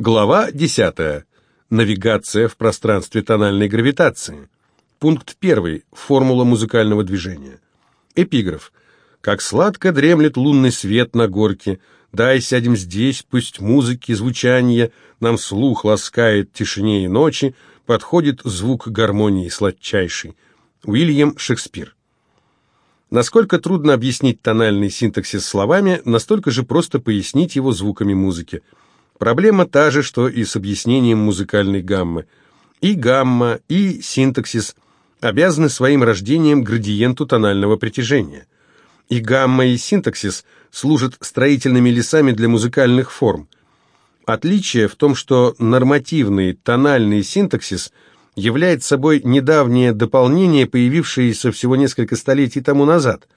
Глава 10. Навигация в пространстве тональной гравитации. Пункт 1. Формула музыкального движения. Эпиграф. «Как сладко дремлет лунный свет на горке, дай сядем здесь, пусть музыки, звучание, нам слух ласкает тишине и ночи, подходит звук гармонии сладчайший». Уильям Шекспир. Насколько трудно объяснить тональный синтаксис словами, настолько же просто пояснить его звуками музыки – Проблема та же, что и с объяснением музыкальной гаммы. И гамма, и синтаксис обязаны своим рождением градиенту тонального притяжения. И гамма, и синтаксис служат строительными лесами для музыкальных форм. Отличие в том, что нормативный тональный синтаксис является собой недавнее дополнение, появившееся всего несколько столетий тому назад.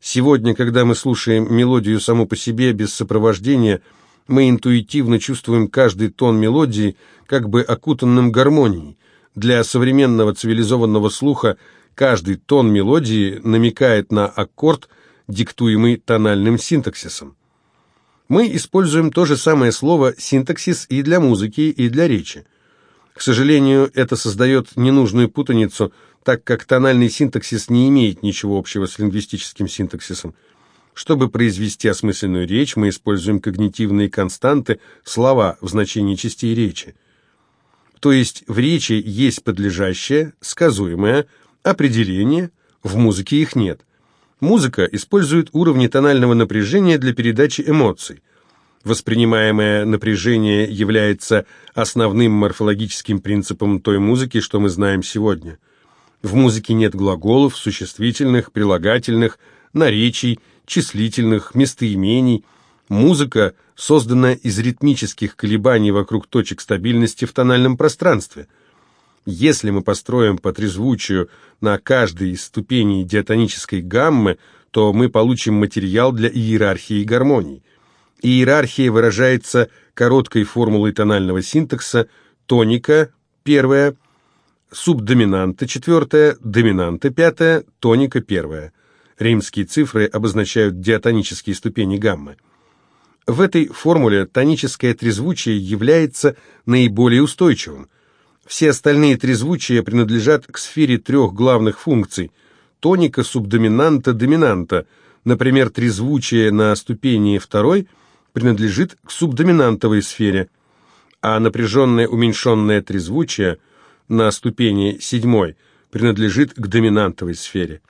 Сегодня, когда мы слушаем мелодию саму по себе без сопровождения – мы интуитивно чувствуем каждый тон мелодии как бы окутанным гармонией. Для современного цивилизованного слуха каждый тон мелодии намекает на аккорд, диктуемый тональным синтаксисом. Мы используем то же самое слово «синтаксис» и для музыки, и для речи. К сожалению, это создает ненужную путаницу, так как тональный синтаксис не имеет ничего общего с лингвистическим синтаксисом. Чтобы произвести осмысленную речь, мы используем когнитивные константы, слова в значении частей речи. То есть в речи есть подлежащее, сказуемое, определение, в музыке их нет. Музыка использует уровни тонального напряжения для передачи эмоций. Воспринимаемое напряжение является основным морфологическим принципом той музыки, что мы знаем сегодня. В музыке нет глаголов, существительных, прилагательных, наречий, числительных, местоимений. Музыка создана из ритмических колебаний вокруг точек стабильности в тональном пространстве. Если мы построим по трезвучию на каждой из ступеней диатонической гаммы, то мы получим материал для иерархии гармоний. Иерархия выражается короткой формулой тонального синтакса тоника – первая, субдоминанта – четвертая, доминанта – пятая, тоника – первая. Римские цифры обозначают диатонические ступени гаммы. В этой формуле тоническое трезвучие является наиболее устойчивым. Все остальные трезвучия принадлежат к сфере трех главных функций – тоника, субдоминанта, доминанта. Например, трезвучие на ступени второй принадлежит к субдоминантовой сфере, а напряженное уменьшенное трезвучие на ступени седьмой принадлежит к доминантовой сфере.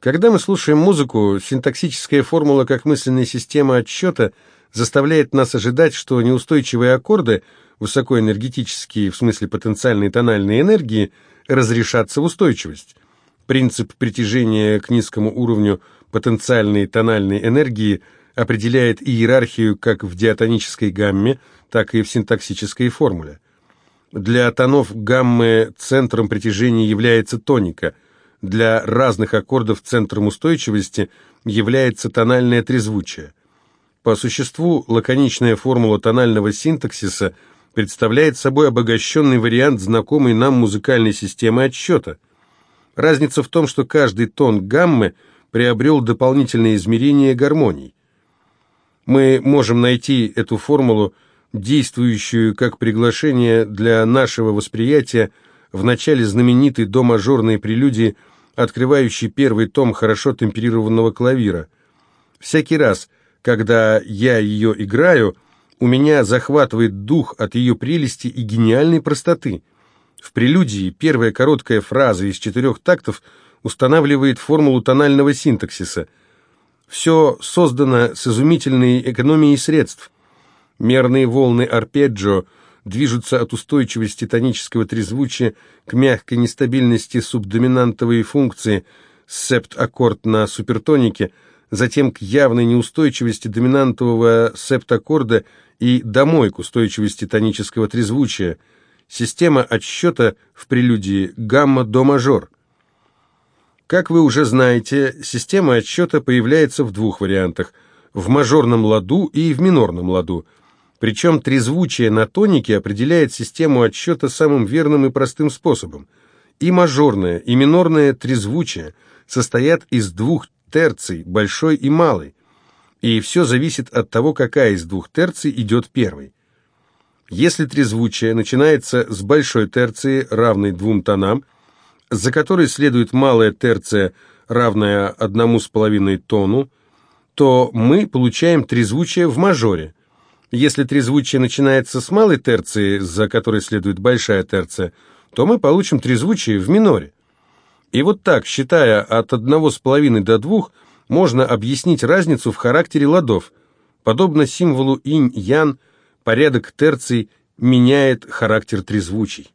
Когда мы слушаем музыку, синтаксическая формула как мысленная система отсчета заставляет нас ожидать, что неустойчивые аккорды, высокоэнергетические, в смысле потенциальной тональной энергии, разрешатся в устойчивость. Принцип притяжения к низкому уровню потенциальной тональной энергии определяет иерархию как в диатонической гамме, так и в синтаксической формуле. Для тонов гаммы центром притяжения является тоника – для разных аккордов центром устойчивости является тональное трезвучие. По существу, лаконичная формула тонального синтаксиса представляет собой обогащенный вариант знакомой нам музыкальной системы отсчета. Разница в том, что каждый тон гаммы приобрел дополнительные измерения гармоний. Мы можем найти эту формулу, действующую как приглашение для нашего восприятия в начале знаменитой до-мажорной прелюдии открывающий первый том хорошо темперированного клавира. Всякий раз, когда я ее играю, у меня захватывает дух от ее прелести и гениальной простоты. В прелюдии первая короткая фраза из четырех тактов устанавливает формулу тонального синтаксиса. Все создано с изумительной экономией средств. Мерные волны арпеджио – движутся от устойчивости тонического трезвучия к мягкой нестабильности субдоминантовой функции септ-аккорд на супертонике, затем к явной неустойчивости доминантового септ-аккорда и домой к устойчивости тонического трезвучия. Система отсчета в прелюдии гамма-до-мажор. Как вы уже знаете, система отсчета появляется в двух вариантах – в мажорном ладу и в минорном ладу – причем трезвучие на тонике определяет систему отсчета самым верным и простым способом. И мажорное, и минорное трезвучие состоят из двух терций, большой и малой, и все зависит от того, какая из двух терций идет первой. Если трезвучие начинается с большой терции, равной двум тонам, за которой следует малая терция, равная одному с половиной тону, то мы получаем трезвучие в мажоре. Если трезвучие начинается с малой терции, за которой следует большая терция, то мы получим трезвучие в миноре. И вот так, считая от одного с половиной до двух, можно объяснить разницу в характере ладов. Подобно символу инь-ян, порядок терций меняет характер трезвучий.